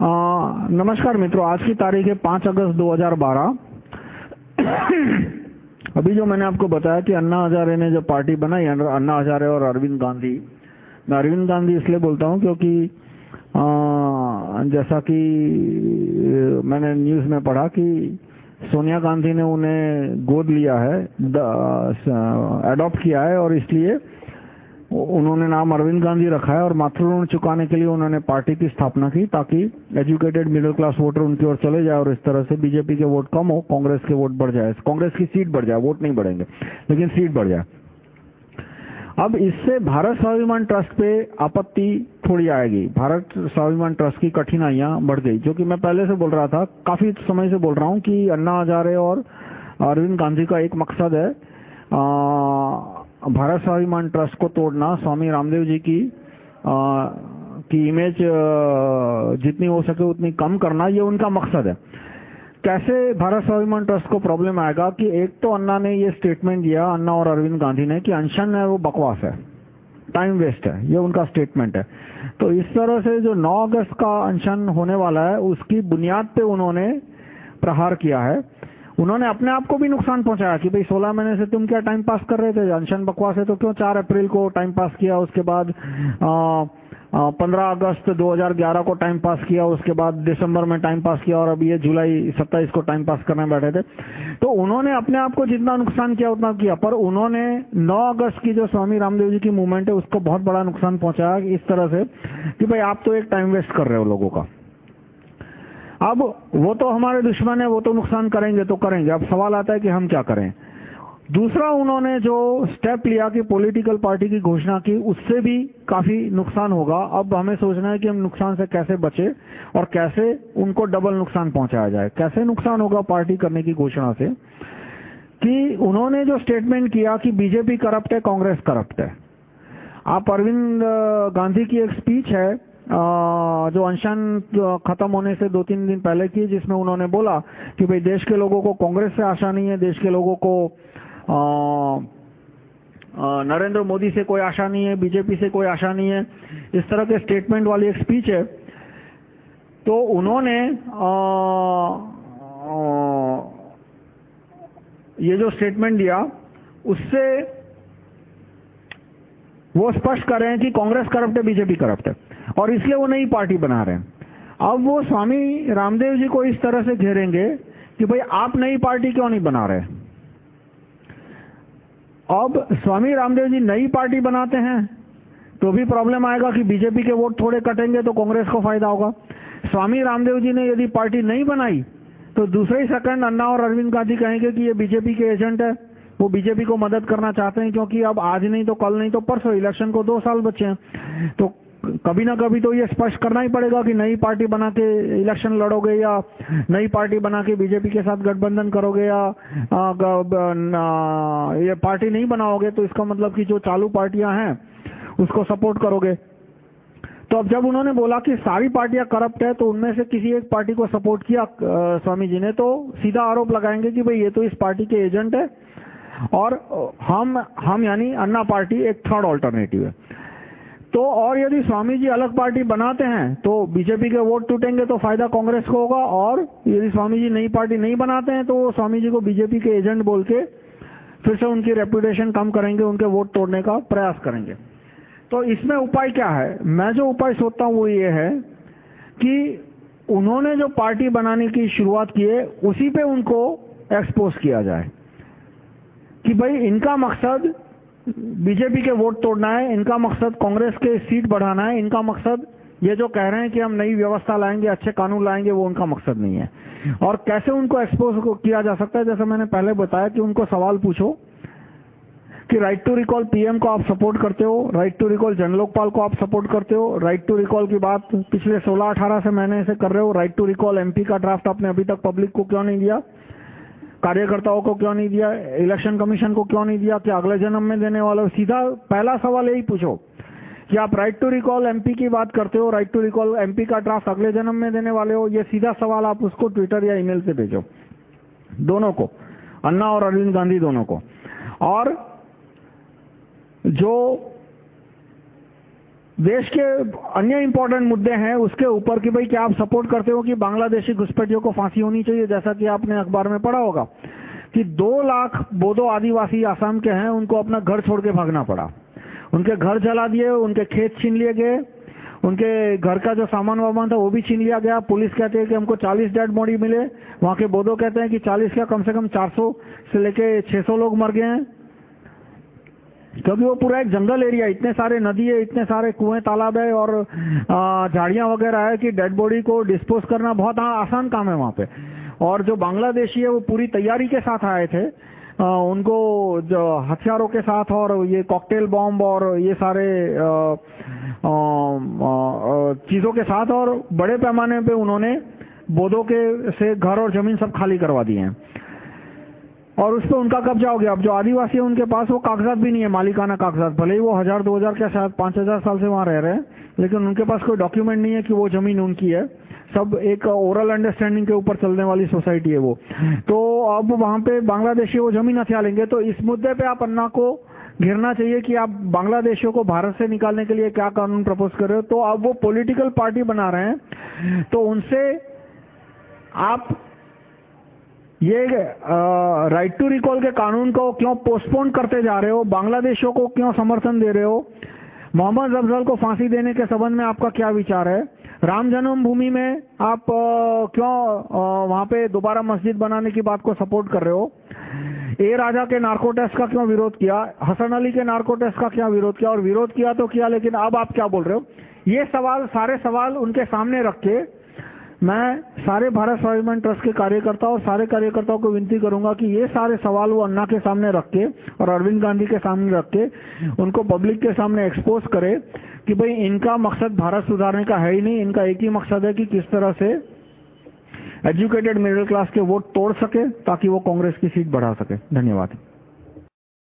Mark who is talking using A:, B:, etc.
A: नमस्कार मित्रों आज की तारीख है 5 अगस्त 2012 अभी जो मैंने आपको बताया कि अन्ना हजारे ने जो पार्टी बनाई अन्ना हजारे और अरविंद गांधी। मैं अरविंद गांधी इसलिए बोलता हूँ क्योंकि आ, जैसा कि मैंने न्यूज़ में पढ़ा कि सोनिया गांधी ने उन्हें गोद लिया है अडॉप्ट किया है और इसलिए उन्होंने नाम अरविंद गांधी रखा है और मातृ चुकाने के लिए उन्होंने पार्टी की स्थापना की ताकि एजुकेटेड मिडिल क्लास वोटर उनकी ओर चले जाए और इस तरह से बीजेपी के वोट कम हो कांग्रेस के वोट बढ़ जाए। कांग्रेस की सीट बढ़ जाए वोट नहीं बढ़ेंगे लेकिन सीट बढ़ जाए। अब इससे भारत स्वाभिमान ट्रस्ट पे आपत्ति थोड़ी आएगी। भारत स्वाभिमान ट्रस्ट की कठिनाइयाँ बढ़ गई जो कि मैं पहले से बोल रहा था काफ़ी समय से बोल रहा हूँ कि अन्ना हजारे और अरविंद गांधी का एक मकसद है आ, भारत स्वाभिमान ट्रस्ट को तोड़ना स्वामी रामदेव जी की आ, की इमेज जितनी हो सके उतनी कम करना ये उनका मकसद है। कैसे भारत स्वाभिमान ट्रस्ट को प्रॉब्लम आएगा कि एक तो अन्ना ने ये स्टेटमेंट दिया अन्ना और अरविंद गांधी ने कि अनशन है वो बकवास है। टाइम वेस्ट है ये उनका स्टेटमेंट है। तो इस तरह से जो 9 अगस्त का अनशन होने वाला है उसकी बुनियाद पे उन्होंने प्रहार किया है। उन्होंने अपने आप को भी नुकसान पहुँचाया कि भाई 16 महीने से तुम क्या टाइम पास कर रहे थे? अनशन बकवास है तो क्यों 4 अप्रैल को टाइम पास किया, उसके बाद पंद्रह अगस्त 2011 को टाइम पास किया, उसके बाद दिसंबर में टाइम पास किया और अभी ये जुलाई 27 को टाइम पास करने बैठे थे। तो उन्होंने अपने आप को जितना नुकसान किया, उतना किया। पर उन्होंने 9 अगस्त की जो स्वामी रामदेव जी की मूवमेंट है, उसको बहुत बड़ा नुकसान पहुँचाया इस तरह से कि भाई आप तो एक टाइम वेस्ट कर रहे हो लोगों का। अब वो तो हमारे दुश्मन है, वो तो नुकसान करेंगे तो करेंगे। अब सवाल आता है कि हम क्या करें? दूसरा उन्होंने जो स्टेप लिया कि पॉलिटिकल पार्टी की घोषणा की, उससे भी काफ़ी नुकसान होगा। अब हमें सोचना है कि हम नुकसान से कैसे बचे और कैसे उनको डबल नुकसान पहुँचाया जाए। कैसे नुकसान होगा पार्टी करने की घोषणा से? कि उन्होंने जो स्टेटमेंट किया कि बीजेपी करप्ट है, कांग्रेस करप्ट है। आप अरविंद गांधी की एक स्पीच है जो अनशन खत्म होने से दो तीन दिन पहले की जिसमें उन्होंने बोला कि भाई देश के लोगों को कांग्रेस से आशा नहीं है देश के लोगों को नरेंद्र मोदी से कोई आशा नहीं है बीजेपी से कोई आशा नहीं है इस तरह के स्टेटमेंट वाली एक स्पीच है। तो उन्होंने आ, आ, ये जो स्टेटमेंट दिया उससे वो स्पष्ट कर रहे हैं कि कांग्रेस करप्ट है, बीजेपी करप्ट है, और इसलिए वो नई पार्टी बना रहे हैं। अब वो स्वामी रामदेव जी को इस तरह से घेरेंगे कि भाई, आप नई पार्टी क्यों नहीं बना रहे? अब स्वामी रामदेव जी नई पार्टी बनाते हैं तो भी प्रॉब्लम आएगा कि बीजेपी के वोट थोड़े कटेंगे तो कांग्रेस को फ़ायदा होगा। स्वामी रामदेव जी ने यदि पार्टी नहीं बनाई तो दूसरे ही सेकंड अन्ना और अरविंद गांधी कहेंगे कि ये बीजेपी के एजेंट है। वो बीजेपी को मदद करना चाहते हैं क्योंकि अब आज नहीं तो कल नहीं तो परसों इलेक्शन को दो साल बचे हैं। तो कभी ना कभी तो ये स्पष्ट करना ही पड़ेगा कि नई पार्टी बना के इलेक्शन लड़ोगे या नई पार्टी बना के बीजेपी के साथ गठबंधन करोगे या ये पार्टी नहीं बनाओगे तो इसका मतलब कि जो चालू पार्टियाँ हैं, उसको सपोर्ट करोगे। तो अब जब उन्होंने बोला कि सारी पार्टियाँ करप्ट है तो उनमें से किसी एक पार्टी को सपोर्ट किया स्वामी जी ने तो सीधा आरोप लगाएँगे कि भाई ये तो इस पार्टी के एजेंट है। और हम हम यानी अन्ना पार्टी एक थर्ड ऑल्टरनेटिव है। तो और यदि स्वामी जी अलग पार्टी बनाते हैं तो बीजेपी के वोट टूटेंगे तो फ़ायदा कांग्रेस को होगा, और यदि स्वामी जी नई पार्टी नहीं बनाते हैं तो वो स्वामी जी को बीजेपी के एजेंट बोल के फिर से उनकी रेपुटेशन कम करेंगे, उनके वोट तोड़ने का प्रयास करेंगे। तो इसमें उपाय क्या है? मैं जो उपाय सोचता हूँ वो ये है कि उन्होंने जो पार्टी बनाने की शुरुआत की है, उसी पे उनको एक्सपोज किया जाए। कि भाई इनका मकसद बीजेपी के वोट तोड़ना है, इनका मकसद कांग्रेस के सीट बढ़ाना है, इनका मकसद ये जो कह रहे हैं कि हम नई व्यवस्था लाएँगे, अच्छे कानून लाएँगे, वो उनका मकसद नहीं है। और कैसे उनको एक्सपोज किया जा सकता है? जैसे मैंने पहले बताया कि उनको सवाल पूछो कि राइट टू रिकॉल पीएम को आप सपोर्ट करते हो राइट टू रिकॉल जनलोकपाल को आप सपोर्ट करते हो राइट टू रिकॉल की बात पिछले 16-18 से महीने से कर रहे हो राइट टू रिकॉल एमपी का ड्राफ्ट आपने अभी तक पब्लिक को क्यों नहीं दिया कार्यकर्ताओं को क्यों नहीं दिया? इलेक्शन कमीशन को क्यों नहीं दिया? कि अगले जन्म में देने वाले सीधा पहला सवाल यही पूछो कि आप राइट टू रिकॉल एमपी की बात करते हो राइट टू रिकॉल एमपी का ड्राफ्ट अगले जन्म में देने वाले हो? ये सीधा सवाल आप उसको ट्विटर या ईमेल से भेजो। दोनों को। अन्ना और अरविंद गांधी दोनों को। और जो देश के अन्य इम्पोर्टेंट मुद्दे हैं, उसके ऊपर कि भाई क्या आप सपोर्ट करते हो कि बांग्लादेशी घुसपैठियों को फांसी होनी चाहिए? जैसा कि आपने अखबार में पढ़ा होगा कि दो लाख बोदो आदिवासी आसाम के हैं, उनको अपना घर छोड़ के भागना पड़ा। उनके घर जला दिए, उनके खेत छीन लिए गए, उनके घर का जो सामान वामान था वो भी छीन लिया गया। पुलिस कहते हैं कि हमको 40 डेड बॉडी मिले। वहाँ के बोधो कहते हैं कि 40 का कम से कम 400 से लेके 600 लोग मर गए हैं। क्योंकि वो पूरा एक जंगल एरिया इतने सारे नदी है इतने सारे कुएँ तालाब है और झाड़ियाँ वगैरह है कि डेड बॉडी को डिस्पोज करना बहुत आसान काम है वहाँ पे। और जो बांग्लादेशी है वो पूरी तैयारी के साथ आए थे। आ, उनको जो हथियारों के साथ और ये कॉकटेल बॉम्ब और ये सारे चीज़ों के साथ और बड़े पैमाने पे उन्होंने बोधों के से घर और ज़मीन सब खाली करवा दिए हैं। और उस पर उनका कब्जा हो गया। अब जो आदिवासी है उनके पास, वो कागजात भी नहीं है, मालिकाना कागजात। भले ही वो हज़ार, दो हज़ार क्या, शायद पाँच हज़ार साल से वहाँ रह रहे हैं, लेकिन उनके पास कोई डॉक्यूमेंट नहीं है कि वो ज़मीन उनकी है। सब एक ओरल अंडरस्टैंडिंग के ऊपर चलने वाली सोसाइटी है वो। तो अब वहाँ पे बांग्लादेशी वो ज़मीन हथिया लेंगे तो इस मुद्दे पे आप अन्ना को घिरना चाहिए कि आप बांग्लादेशियों को भारत से निकालने के लिए क्या कानून प्रपोज कर रहे हो। तो अब वो पॉलिटिकल पार्टी बना रहे हैं तो उनसे आप ये राइट टू रिकॉल के कानून को क्यों पोस्टपोन करते जा रहे हो? बांग्लादेशियों को क्यों समर्थन दे रहे हो? मोहम्मद अफजल को फांसी देने के संबंध में आपका क्या विचार है? राम जन्मभूमि में आप आ, क्यों वहाँ पे दोबारा मस्जिद बनाने की बात को सपोर्ट कर रहे हो? ए राजा के नार्को टेस्ट का क्यों विरोध किया? हसन अली के नार्को टेस्ट का क्या विरोध किया? और विरोध किया तो किया लेकिन अब आप क्या बोल रहे हो? ये सवाल सारे सवाल उनके सामने रख के मैं सारे भारत स्वाभिमान ट्रस्ट के कार्यकर्ता और सारे कार्यकर्ताओं को विनती करूँगा कि ये सारे सवाल वो अन्ना के सामने रख के और अरविंद गांधी के सामने रख के, उनको पब्लिक के सामने एक्सपोज करे कि भाई इनका मकसद भारत सुधारने का है ही नहीं, इनका एक ही मकसद है कि किस तरह से एजुकेटेड मिडिल क्लास के वोट तोड़ सके ताकि वो कांग्रेस की सीट बढ़ा सके। धन्यवाद।